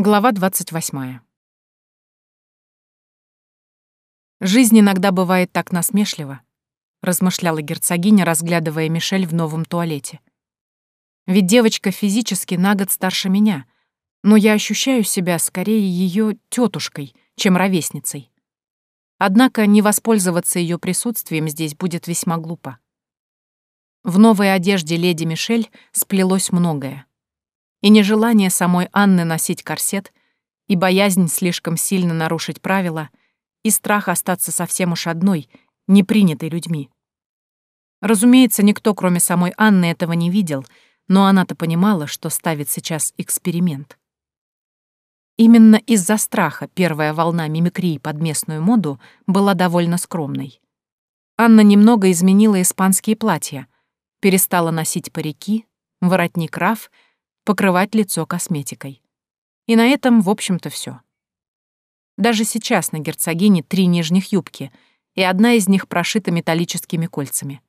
Глава 28. «Жизнь иногда бывает так насмешлива», — размышляла герцогиня, разглядывая Мишель в новом туалете. «Ведь девочка физически на год старше меня, но я ощущаю себя скорее ее тетушкой, чем ровесницей. Однако не воспользоваться ее присутствием здесь будет весьма глупо. В новой одежде леди Мишель сплелось многое и нежелание самой Анны носить корсет, и боязнь слишком сильно нарушить правила, и страх остаться совсем уж одной, не принятой людьми. Разумеется, никто, кроме самой Анны, этого не видел, но она-то понимала, что ставит сейчас эксперимент. Именно из-за страха первая волна мимикрии под местную моду была довольно скромной. Анна немного изменила испанские платья, перестала носить парики, воротник раф — покрывать лицо косметикой. И на этом, в общем-то, все. Даже сейчас на герцогине три нижних юбки, и одна из них прошита металлическими кольцами.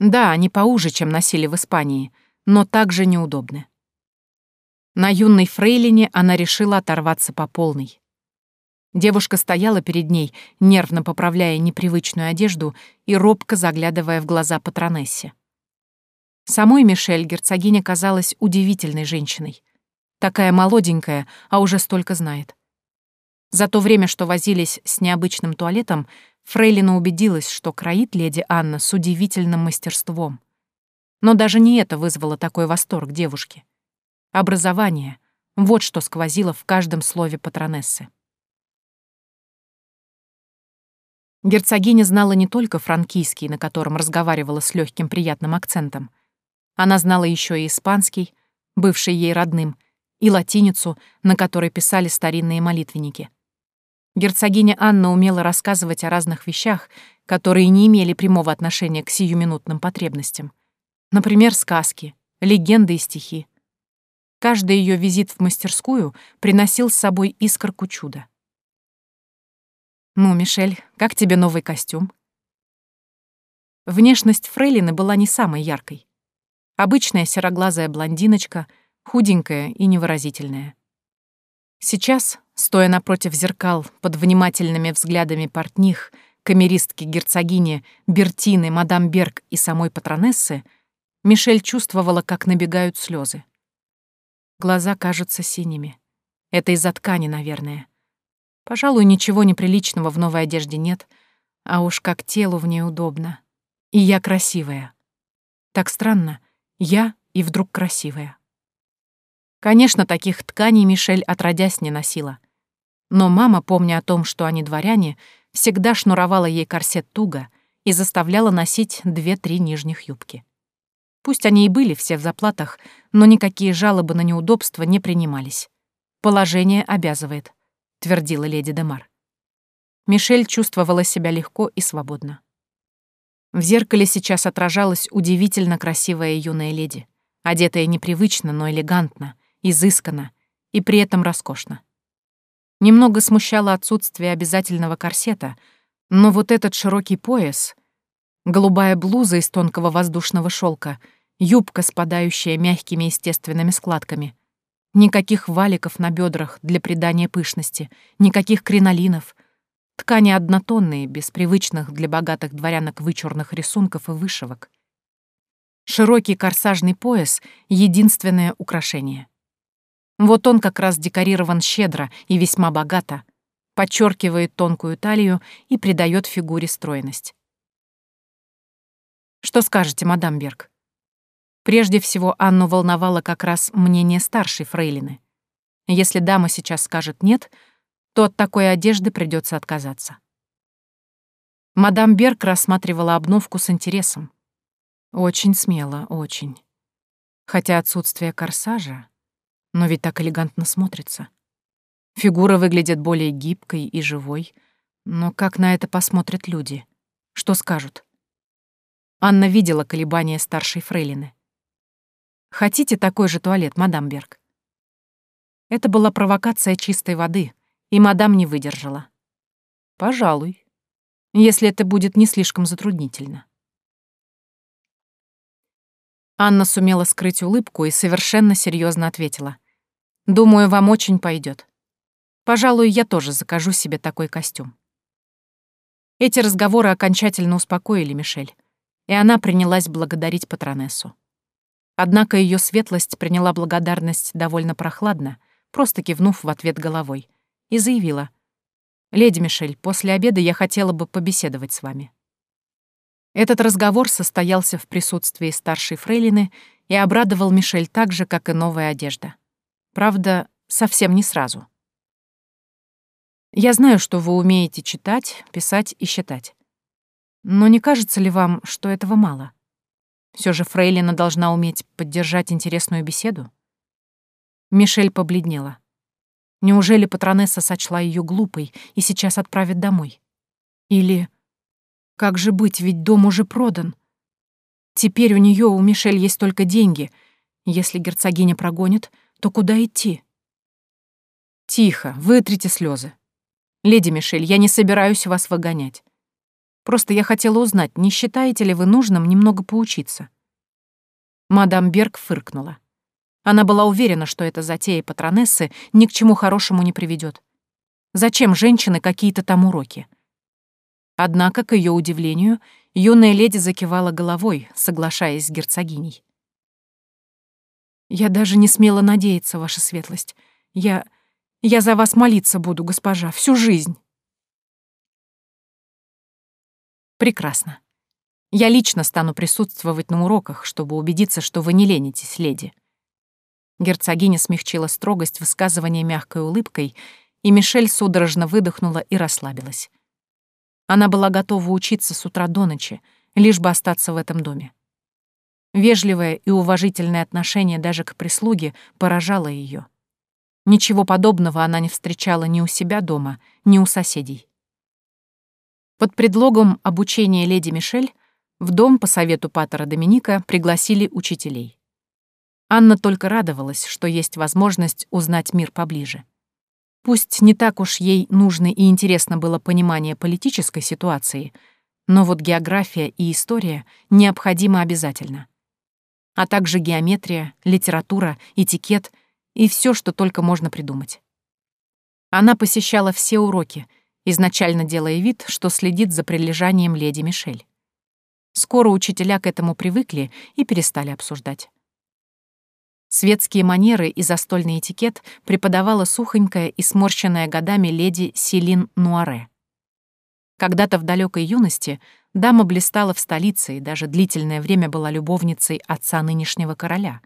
Да, они поуже, чем носили в Испании, но также неудобны. На юной фрейлине она решила оторваться по полной. Девушка стояла перед ней, нервно поправляя непривычную одежду и робко заглядывая в глаза патронессе. Самой Мишель герцогиня казалась удивительной женщиной. Такая молоденькая, а уже столько знает. За то время, что возились с необычным туалетом, Фрейлина убедилась, что кроит леди Анна с удивительным мастерством. Но даже не это вызвало такой восторг девушки. Образование — вот что сквозило в каждом слове патронессы. Герцогиня знала не только франкийский, на котором разговаривала с легким приятным акцентом — она знала еще и испанский, бывший ей родным, и латиницу, на которой писали старинные молитвенники. Герцогиня Анна умела рассказывать о разных вещах, которые не имели прямого отношения к сиюминутным потребностям. Например, сказки, легенды и стихи. Каждый ее визит в мастерскую приносил с собой искорку чуда. «Ну, Мишель, как тебе новый костюм?» Внешность Фрейлины была не самой яркой. Обычная сероглазая блондиночка, худенькая и невыразительная. Сейчас, стоя напротив зеркал под внимательными взглядами портних, камеристки герцогини, Бертины, мадам Берг и самой патронессы, Мишель чувствовала, как набегают слезы. Глаза кажутся синими. Это из-за ткани, наверное. Пожалуй, ничего неприличного в новой одежде нет, а уж как телу в ней удобно. И я красивая. Так странно, я и вдруг красивая. Конечно, таких тканей Мишель отродясь не носила. Но мама, помня о том, что они дворяне, всегда шнуровала ей корсет туго и заставляла носить две-три нижних юбки. Пусть они и были все в заплатах, но никакие жалобы на неудобства не принимались. «Положение обязывает», — твердила леди Демар. Мишель чувствовала себя легко и свободно. В зеркале сейчас отражалась удивительно красивая юная леди, одетая непривычно, но элегантно, изысканно и при этом роскошно. Немного смущало отсутствие обязательного корсета, но вот этот широкий пояс, голубая блуза из тонкого воздушного шелка, юбка, спадающая мягкими естественными складками, никаких валиков на бедрах для придания пышности, никаких кринолинов — Ткани однотонные, без привычных для богатых дворянок вычурных рисунков и вышивок. Широкий корсажный пояс — единственное украшение. Вот он как раз декорирован щедро и весьма богато, подчеркивает тонкую талию и придает фигуре стройность. Что скажете, мадам Берг? Прежде всего, Анну волновало как раз мнение старшей фрейлины. Если дама сейчас скажет «нет», то от такой одежды придется отказаться. Мадам Берг рассматривала обновку с интересом. Очень смело, очень. Хотя отсутствие корсажа, но ведь так элегантно смотрится. Фигура выглядит более гибкой и живой, но как на это посмотрят люди? Что скажут? Анна видела колебания старшей фрейлины. «Хотите такой же туалет, мадам Берг?» Это была провокация чистой воды — и мадам не выдержала. «Пожалуй, если это будет не слишком затруднительно». Анна сумела скрыть улыбку и совершенно серьезно ответила. Думаю, вам очень пойдет. Пожалуй, я тоже закажу себе такой костюм. Эти разговоры окончательно успокоили Мишель, и она принялась благодарить патронессу. Однако ее светлость приняла благодарность довольно прохладно, просто кивнув в ответ головой, и заявила. «Леди Мишель, после обеда я хотела бы побеседовать с вами». Этот разговор состоялся в присутствии старшей фрейлины и обрадовал Мишель так же, как и новая одежда. Правда, совсем не сразу. Я знаю, что вы умеете читать, писать и считать. Но не кажется ли вам, что этого мало? Все же Фрейлина должна уметь поддержать интересную беседу? Мишель побледнела. Неужели патронесса сочла ее глупой и сейчас отправит домой? Или... Как же быть, ведь дом уже продан. Теперь у нее, у Мишель, есть только деньги. Если герцогиня прогонит, то куда идти? Тихо, вытрите слезы. Леди Мишель, я не собираюсь вас выгонять. Просто я хотела узнать, не считаете ли вы нужным немного поучиться?» Мадам Берг фыркнула. Она была уверена, что эта затея патронессы ни к чему хорошему не приведет. Зачем женщины какие-то там уроки? Однако, к ее удивлению, юная леди закивала головой, соглашаясь с герцогиней. «Я даже не смела надеяться, ваша светлость. Я... я за вас молиться буду, госпожа, всю жизнь». Прекрасно. Я лично стану присутствовать на уроках, чтобы убедиться, что вы не ленитесь, леди. Герцогиня смягчила строгость высказывания мягкой улыбкой, и Мишель судорожно выдохнула и расслабилась. Она была готова учиться с утра до ночи, лишь бы остаться в этом доме. Вежливое и уважительное отношение даже к прислуге поражало ее. Ничего подобного она не встречала ни у себя дома, ни у соседей. Под предлогом обучения леди Мишель в дом по совету патера Доминика пригласили учителей. Анна только радовалась, что есть возможность узнать мир поближе. Пусть не так уж ей нужно и интересно было понимание политической ситуации, но вот география и история необходимы обязательно. А также геометрия, литература, этикет и все, что только можно придумать. Она посещала все уроки — изначально делая вид, что следит за прилежанием леди Мишель. Скоро учителя к этому привыкли и перестали обсуждать. Светские манеры и застольный этикет преподавала сухонькая и сморщенная годами леди Селин Нуаре. Когда-то в далекой юности дама блистала в столице и даже длительное время была любовницей отца нынешнего короля.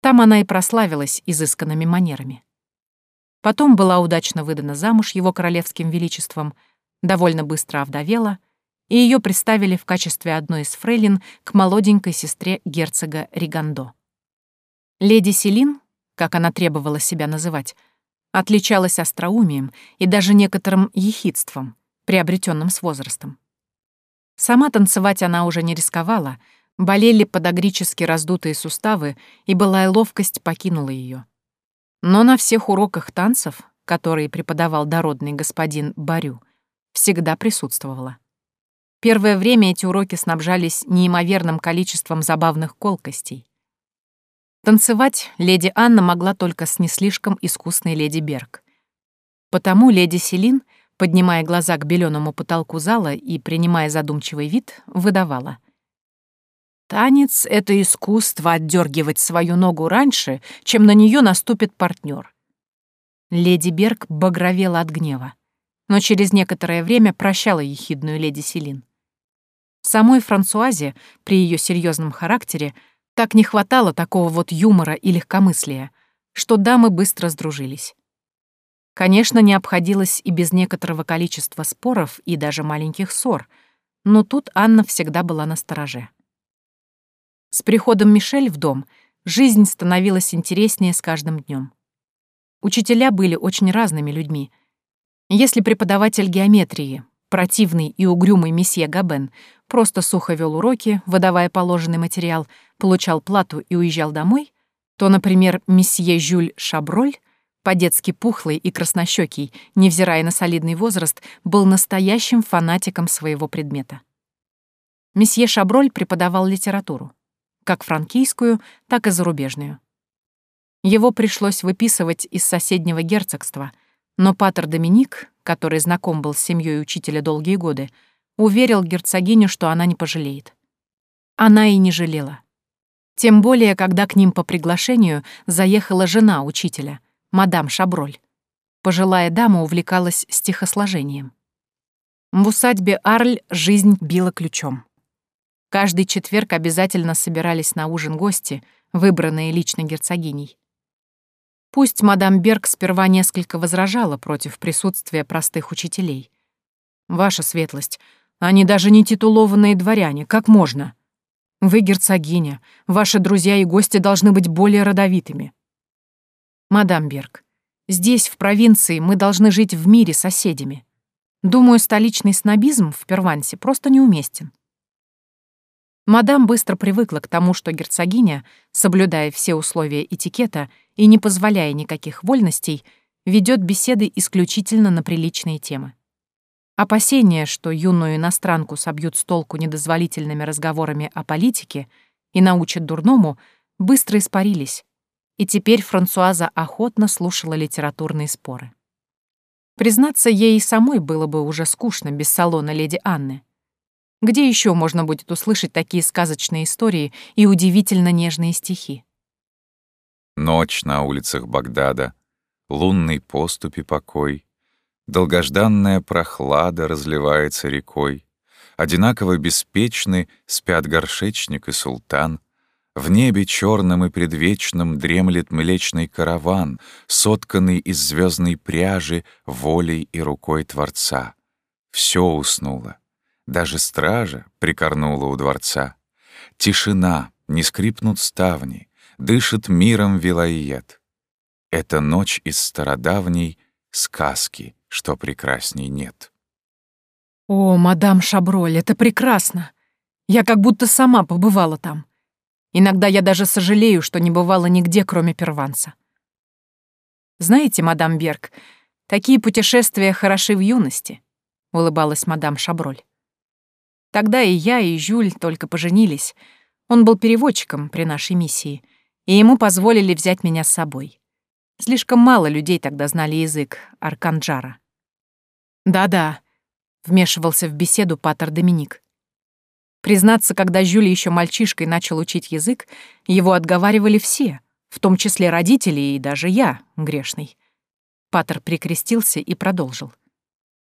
Там она и прославилась изысканными манерами. Потом была удачно выдана замуж его королевским величеством, довольно быстро овдовела, и ее представили в качестве одной из фрейлин к молоденькой сестре герцога Ригандо. Леди Селин, как она требовала себя называть, отличалась остроумием и даже некоторым ехидством, приобретенным с возрастом. Сама танцевать она уже не рисковала, болели подагрически раздутые суставы, и былая ловкость покинула ее. Но на всех уроках танцев, которые преподавал дородный господин Барю, всегда присутствовала. Первое время эти уроки снабжались неимоверным количеством забавных колкостей. Танцевать леди Анна могла только с не слишком искусной леди Берг. Потому леди Селин, поднимая глаза к беленому потолку зала и принимая задумчивый вид, выдавала. Танец — это искусство отдергивать свою ногу раньше, чем на нее наступит партнер. Леди Берг багровела от гнева, но через некоторое время прощала ехидную леди Селин. Самой Франсуазе, при ее серьезном характере, так не хватало такого вот юмора и легкомыслия, что дамы быстро сдружились. Конечно, не обходилось и без некоторого количества споров и даже маленьких ссор, но тут Анна всегда была на стороже. С приходом Мишель в дом жизнь становилась интереснее с каждым днем. Учителя были очень разными людьми. Если преподаватель геометрии, противный и угрюмый месье Габен, просто сухо вел уроки, выдавая положенный материал, получал плату и уезжал домой, то, например, месье Жюль Шаброль, по-детски пухлый и краснощекий, невзирая на солидный возраст, был настоящим фанатиком своего предмета. Месье Шаброль преподавал литературу как франкийскую, так и зарубежную. Его пришлось выписывать из соседнего герцогства, но Патер Доминик, который знаком был с семьей учителя долгие годы, уверил герцогиню, что она не пожалеет. Она и не жалела. Тем более, когда к ним по приглашению заехала жена учителя, мадам Шаброль. Пожилая дама увлекалась стихосложением. В усадьбе Арль жизнь била ключом. Каждый четверг обязательно собирались на ужин гости, выбранные лично герцогиней. Пусть мадам Берг сперва несколько возражала против присутствия простых учителей. «Ваша светлость, они даже не титулованные дворяне, как можно? Вы герцогиня, ваши друзья и гости должны быть более родовитыми». «Мадам Берг, здесь, в провинции, мы должны жить в мире с соседями. Думаю, столичный снобизм в Первансе просто неуместен». Мадам быстро привыкла к тому, что герцогиня, соблюдая все условия этикета и не позволяя никаких вольностей, ведет беседы исключительно на приличные темы. Опасения, что юную иностранку собьют с толку недозволительными разговорами о политике и научат дурному, быстро испарились, и теперь Франсуаза охотно слушала литературные споры. Признаться, ей и самой было бы уже скучно без салона леди Анны. Где еще можно будет услышать такие сказочные истории и удивительно нежные стихи? Ночь на улицах Багдада, лунный поступь и покой, Долгожданная прохлада разливается рекой, Одинаково беспечны спят горшечник и султан, В небе черным и предвечным дремлет млечный караван, Сотканный из звездной пряжи волей и рукой Творца. Все уснуло, даже стража прикорнула у дворца. Тишина, не скрипнут ставни, дышит миром Вилайет. Это ночь из стародавней сказки, что прекрасней нет. О, мадам Шаброль, это прекрасно! Я как будто сама побывала там. Иногда я даже сожалею, что не бывала нигде, кроме Перванца. Знаете, мадам Берг, такие путешествия хороши в юности, — улыбалась мадам Шаброль. Тогда и я, и Жюль только поженились. Он был переводчиком при нашей миссии, и ему позволили взять меня с собой. Слишком мало людей тогда знали язык Арканджара. «Да-да», — вмешивался в беседу Патер Доминик. Признаться, когда Жюли еще мальчишкой начал учить язык, его отговаривали все, в том числе родители и даже я, грешный. Патер прикрестился и продолжил.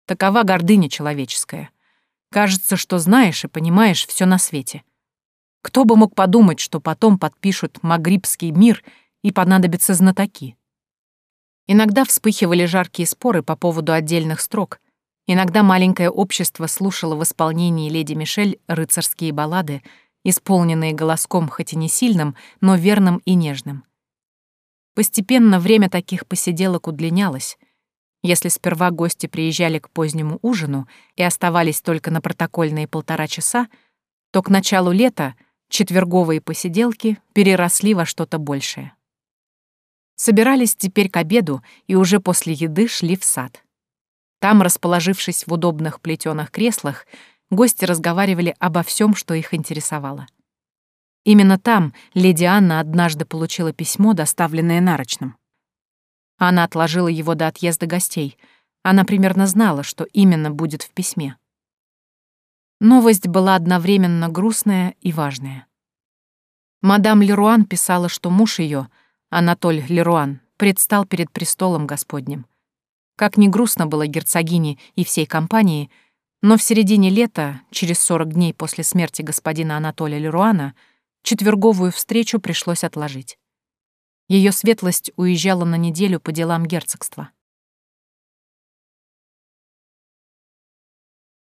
Такова гордыня человеческая. Кажется, что знаешь и понимаешь все на свете. Кто бы мог подумать, что потом подпишут Магрибский мир и понадобятся знатоки? Иногда вспыхивали жаркие споры по поводу отдельных строк. Иногда маленькое общество слушало в исполнении леди Мишель рыцарские баллады, исполненные голоском хоть и не сильным, но верным и нежным. Постепенно время таких посиделок удлинялось. Если сперва гости приезжали к позднему ужину и оставались только на протокольные полтора часа, то к началу лета четверговые посиделки переросли во что-то большее. Собирались теперь к обеду и уже после еды шли в сад. Там, расположившись в удобных плетеных креслах, гости разговаривали обо всем, что их интересовало. Именно там леди Анна однажды получила письмо, доставленное нарочным. Она отложила его до отъезда гостей. Она примерно знала, что именно будет в письме. Новость была одновременно грустная и важная. Мадам Леруан писала, что муж ее — Анатоль Леруан, предстал перед престолом Господним. Как ни грустно было герцогине и всей компании, но в середине лета, через 40 дней после смерти господина Анатолия Леруана, четверговую встречу пришлось отложить. Ее светлость уезжала на неделю по делам герцогства.